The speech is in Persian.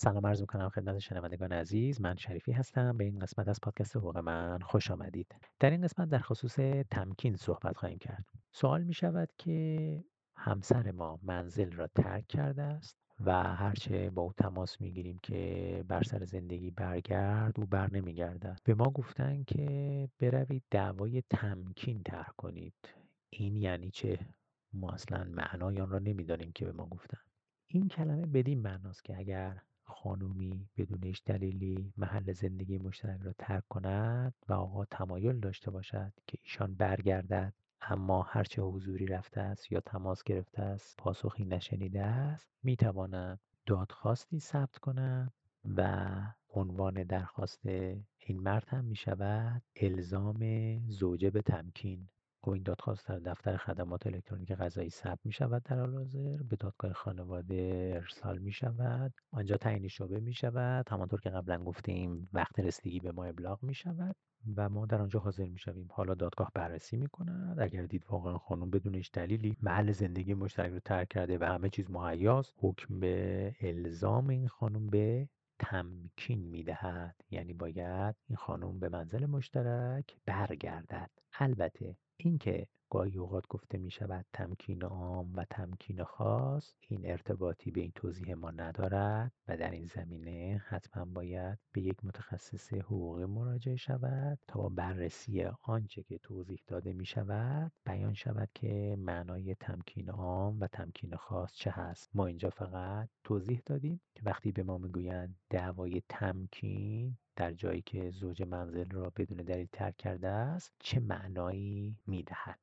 سلام عرض می‌کنم خدمت شنوندگان عزیز. من شریفی هستم. به این قسمت از پادکست حقوق من خوش آمدید. در این قسمت در خصوص تمکین صحبت خواهیم کرد. سوال می شود که همسر ما منزل را ترک کرده است و هرچه با او تماس می‌گیریم که بر سر زندگی برگرد او بر نمیگردد. به ما گفتن که بروید دعوای تمکین طرح کنید. این یعنی چه؟ ما اصلا معنای آن را نمی‌دانیم که به ما گفتن. این کلمه بدین معناست که اگر خانومی بدون هیچ دلیلی محل زندگی مشترک را ترک کند و آقا تمایل داشته باشد که ایشان برگردد اما هرچه حضوری رفته است یا تماس گرفته است پاسخی نشنیده است می‌تواند دادخواستی ثبت کند و عنوان درخواست این مرد هم می شود الزام زوجه به تمکین. خب این دادخواست در دفتر خدمات الکترونیک قضایی ثبت می شود در حال حاضر به دادگاه خانواده ارسال می شود آنجا تعیین شعبه می شود همانطور که قبلا گفتیم وقت رسیدگی به ما ابلاغ می شود و ما در آنجا حاضر می شویم حالا دادگاه بررسی می کند اگر دید واقعا خانم بدون هیچ دلیلی محل زندگی مشترک رو ترک کرده و همه چیز مهیاست حکم به الزام این خانم به تمکین می‌دهد. یعنی باید این خانم به منزل مشترک برگردد. البته اینکه گاهی اوقات گفته می شود تمکین عام و تمکین خاص این ارتباطی به این توضیح ما ندارد و در این زمینه حتما باید به یک متخصص حقوقی مراجعه شود تا با بررسی آنچه که توضیح داده می شود بیان شود که معنای تمکین عام و تمکین خاص چه هست. ما اینجا فقط توضیح دادیم که وقتی به ما می‌گویند دعوای تمکین در جایی که زوج منزل را بدون دلیل ترک کرده است چه معنایی می‌دهد؟